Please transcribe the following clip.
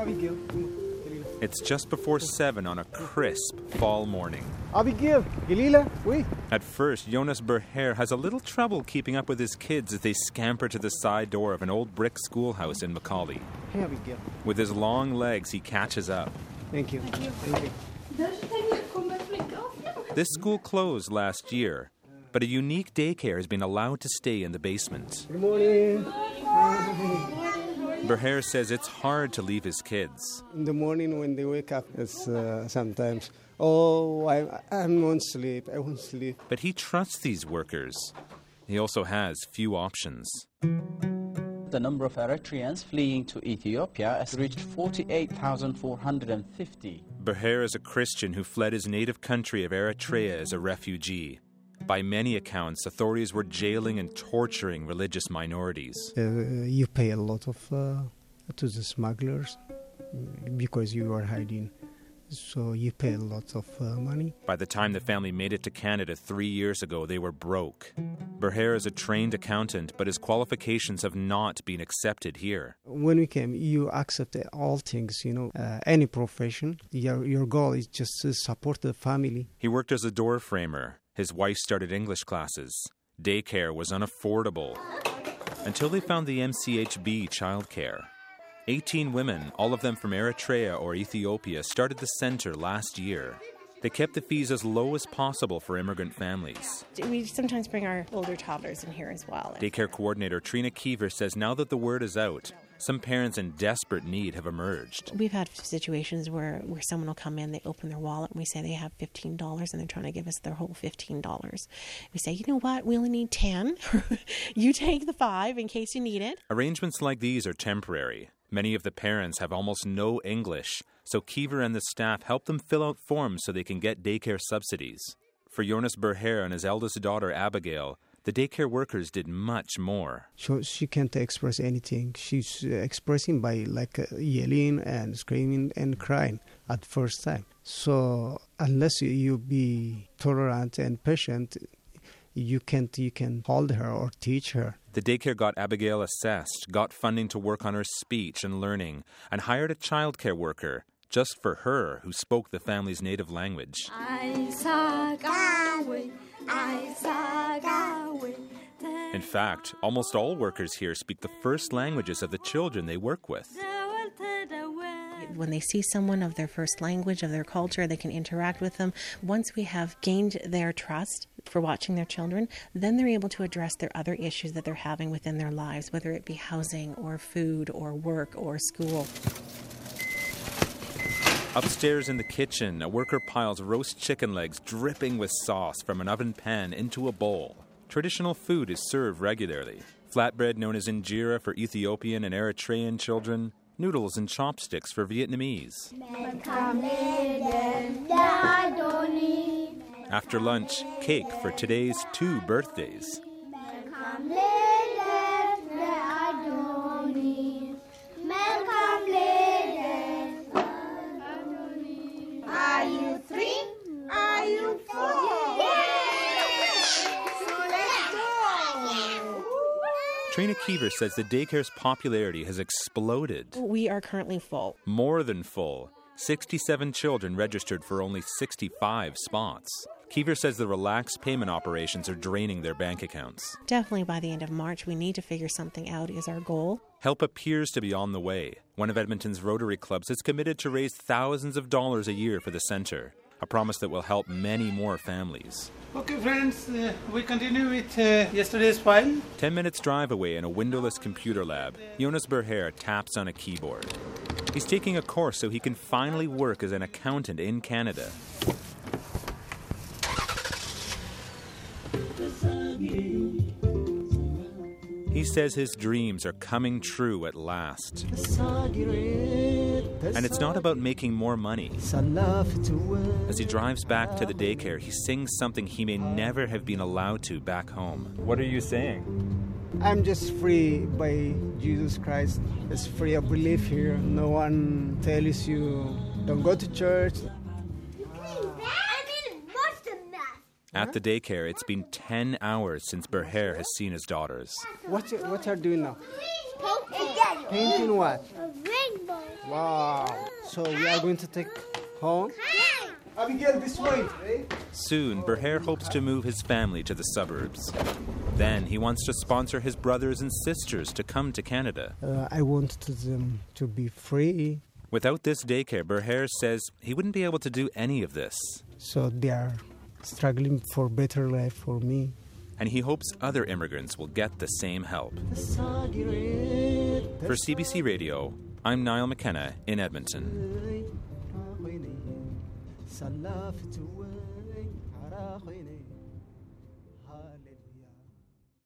Abigail. It's just before 7 on a crisp fall morning. Abigail, Galila, wait. At first, Jonas Berher has a little trouble keeping up with his kids as they scamper to the side door of an old brick schoolhouse in McCauley. Hey, Abigail. With his long legs, he catches up. Thank you. Thank you. This school closed last year, but a unique daycare has been allowed to stay in the basement. Good morning. Berher says it's hard to leave his kids. In the morning when they wake up, it's uh, sometimes, oh, I, I won't sleep, I won't sleep. But he trusts these workers. He also has few options. The number of Eritreans fleeing to Ethiopia has reached 48,450. Berher is a Christian who fled his native country of Eritrea as a refugee. By many accounts, authorities were jailing and torturing religious minorities. Uh, you pay a lot of uh, to the smugglers because you are hiding. So you pay a lot of uh, money. By the time the family made it to Canada three years ago, they were broke. Berher is a trained accountant, but his qualifications have not been accepted here. When we came, you accept all things, you know, uh, any profession. Your, your goal is just to support the family. He worked as a door framer. His wife started English classes. Daycare was unaffordable until they found the MCHB childcare. 18 women, all of them from Eritrea or Ethiopia, started the center last year. They kept the fees as low as possible for immigrant families. We sometimes bring our older toddlers in here as well. Daycare coordinator Trina Kiever says now that the word is out, some parents in desperate need have emerged. We've had situations where, where someone will come in, they open their wallet, and we say they have $15 and they're trying to give us their whole $15. We say, you know what, we only need 10. you take the five in case you need it. Arrangements like these are temporary. Many of the parents have almost no English, so Kiever and the staff help them fill out forms so they can get daycare subsidies. For Jonas Berher and his eldest daughter Abigail, the daycare workers did much more. So she can't express anything. She's uh, expressing by like uh, yelling and screaming and crying at first time. So unless you, you be tolerant and patient, you can't you can hold her or teach her. The daycare got Abigail assessed, got funding to work on her speech and learning, and hired a childcare worker just for her who spoke the family's native language. In fact, almost all workers here speak the first languages of the children they work with. When they see someone of their first language, of their culture, they can interact with them. Once we have gained their trust for watching their children, then they're able to address their other issues that they're having within their lives, whether it be housing or food or work or school. Upstairs in the kitchen, a worker piles roast chicken legs dripping with sauce from an oven pan into a bowl. Traditional food is served regularly. Flatbread known as injera for Ethiopian and Eritrean children, noodles and chopsticks for Vietnamese. After lunch, cake for today's two birthdays. Are you three? Are you four? Trina Kiever says the daycare's popularity has exploded. We are currently full. More than full. 67 children registered for only 65 spots. Kiever says the relaxed payment operations are draining their bank accounts. Definitely by the end of March, we need to figure something out, is our goal. Help appears to be on the way. One of Edmonton's Rotary clubs has committed to raise thousands of dollars a year for the center, a promise that will help many more families. Okay, friends, uh, we continue with uh, yesterday's file. Ten minutes drive away in a windowless computer lab, Jonas Berher taps on a keyboard. He's taking a course so he can finally work as an accountant in Canada. He says his dreams are coming true at last. And it's not about making more money. As he drives back to the daycare, he sings something he may never have been allowed to back home. What are you saying? I'm just free by Jesus Christ. It's free of belief here. No one tells you don't go to church. At the daycare, it's been 10 hours since Berher has seen his daughters. What you, what are you doing now? Painting. Painting what? A rainbow. Wow. So we are going to take home. Abigail, this way. Soon, Berher hopes to move his family to the suburbs. Then he wants to sponsor his brothers and sisters to come to Canada. Uh, I want to them to be free, Without this daycare, Berher says he wouldn't be able to do any of this. so they are struggling for better life for me. And he hopes other immigrants will get the same help. For CBC Radio, I'm Niall McKenna in Edmonton.